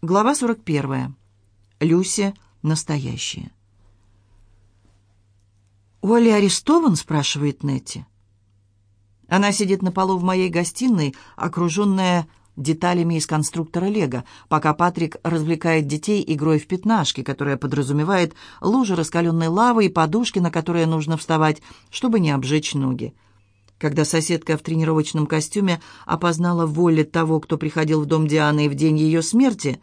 Глава 41. Люси настоящая. «Уолли арестован?» — спрашивает Нетти. Она сидит на полу в моей гостиной, окруженная деталями из конструктора Лего, пока Патрик развлекает детей игрой в пятнашки, которая подразумевает лужи раскаленной лавы и подушки, на которые нужно вставать, чтобы не обжечь ноги когда соседка в тренировочном костюме опознала воле того, кто приходил в дом Дианы в день ее смерти,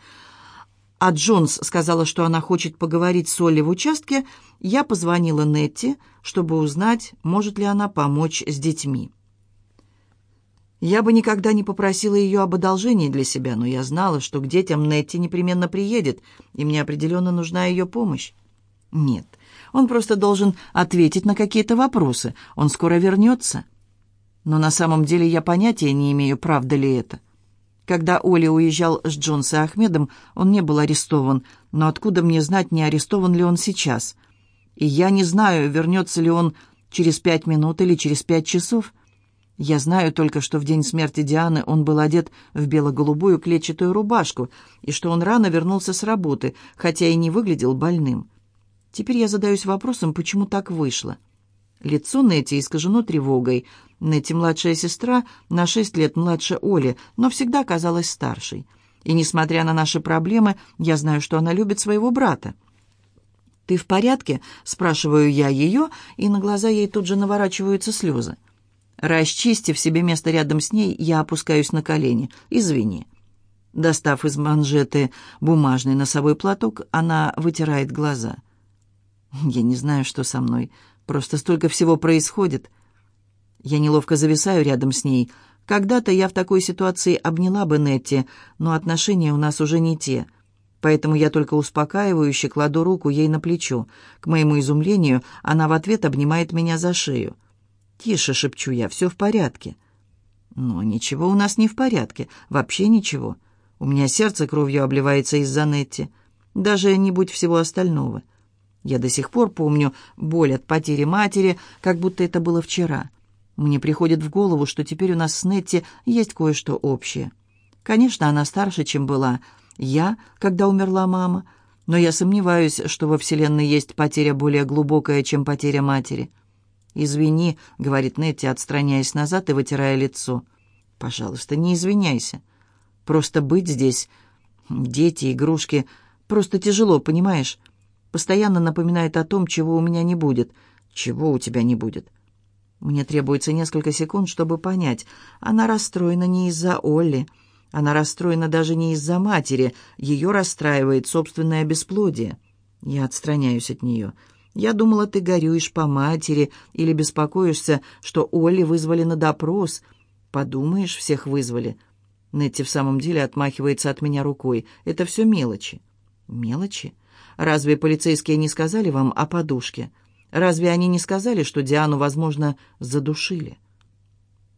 а Джонс сказала, что она хочет поговорить с Олли в участке, я позвонила Нетти, чтобы узнать, может ли она помочь с детьми. Я бы никогда не попросила ее об одолжении для себя, но я знала, что к детям Нетти непременно приедет, и мне определенно нужна ее помощь. Нет, он просто должен ответить на какие-то вопросы. Он скоро вернется но на самом деле я понятия не имею, правда ли это. Когда Оля уезжал с Джонсом и Ахмедом, он не был арестован, но откуда мне знать, не арестован ли он сейчас? И я не знаю, вернется ли он через пять минут или через пять часов. Я знаю только, что в день смерти Дианы он был одет в бело-голубую клетчатую рубашку, и что он рано вернулся с работы, хотя и не выглядел больным. Теперь я задаюсь вопросом, почему так вышло. Лицо Нетти искажено тревогой, Нетти младшая сестра на шесть лет младше Оли, но всегда казалась старшей. И, несмотря на наши проблемы, я знаю, что она любит своего брата. «Ты в порядке?» — спрашиваю я ее, и на глаза ей тут же наворачиваются слезы. Расчистив себе место рядом с ней, я опускаюсь на колени. «Извини». Достав из манжеты бумажный носовой платок, она вытирает глаза. «Я не знаю, что со мной. Просто столько всего происходит. Я неловко зависаю рядом с ней. Когда-то я в такой ситуации обняла бы Нетти, но отношения у нас уже не те. Поэтому я только успокаивающе кладу руку ей на плечо. К моему изумлению, она в ответ обнимает меня за шею. «Тише», — шепчу я, — «все в порядке». «Но ничего у нас не в порядке. Вообще ничего. У меня сердце кровью обливается из-за Нетти. Даже не будь всего остального». Я до сих пор помню боль от потери матери, как будто это было вчера. Мне приходит в голову, что теперь у нас с Нетти есть кое-что общее. Конечно, она старше, чем была я, когда умерла мама, но я сомневаюсь, что во Вселенной есть потеря более глубокая, чем потеря матери. «Извини», — говорит Нетти, отстраняясь назад и вытирая лицо. «Пожалуйста, не извиняйся. Просто быть здесь, дети, игрушки, просто тяжело, понимаешь? Постоянно напоминает о том, чего у меня не будет, чего у тебя не будет. Мне требуется несколько секунд, чтобы понять. Она расстроена не из-за Олли. Она расстроена даже не из-за матери. Ее расстраивает собственное бесплодие. Я отстраняюсь от нее. Я думала, ты горюешь по матери или беспокоишься, что Олли вызвали на допрос. Подумаешь, всех вызвали. Нетти в самом деле отмахивается от меня рукой. Это все мелочи. Мелочи? Разве полицейские не сказали вам о подушке?» Разве они не сказали, что Диану, возможно, задушили?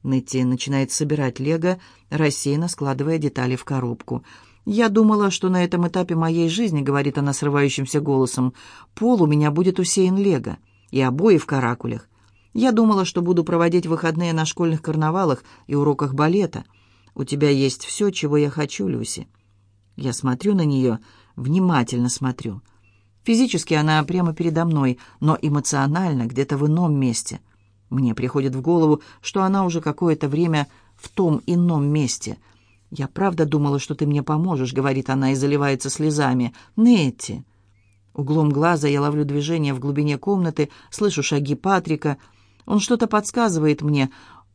Нетти начинает собирать лего, рассеянно складывая детали в коробку. «Я думала, что на этом этапе моей жизни, — говорит она срывающимся голосом, — пол у меня будет усеян лего, и обои в каракулях. Я думала, что буду проводить выходные на школьных карнавалах и уроках балета. У тебя есть все, чего я хочу, Люси». Я смотрю на нее, внимательно смотрю — Физически она прямо передо мной, но эмоционально где-то в ином месте. Мне приходит в голову, что она уже какое-то время в том ином месте. «Я правда думала, что ты мне поможешь», — говорит она и заливается слезами. «Нетти». Углом глаза я ловлю движение в глубине комнаты, слышу шаги Патрика. Он что-то подсказывает мне,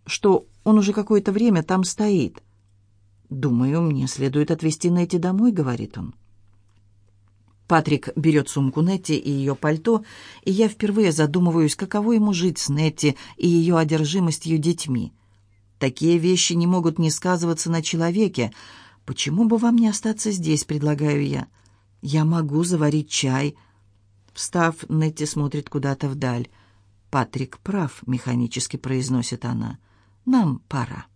что он уже какое-то время там стоит. «Думаю, мне следует отвезти Нетти домой», — говорит он. Патрик берет сумку Нетти и ее пальто, и я впервые задумываюсь, каково ему жить с Нетти и ее одержимостью детьми. Такие вещи не могут не сказываться на человеке. «Почему бы вам не остаться здесь?» — предлагаю я. «Я могу заварить чай». Встав, Нетти смотрит куда-то вдаль. «Патрик прав», — механически произносит она. «Нам пора».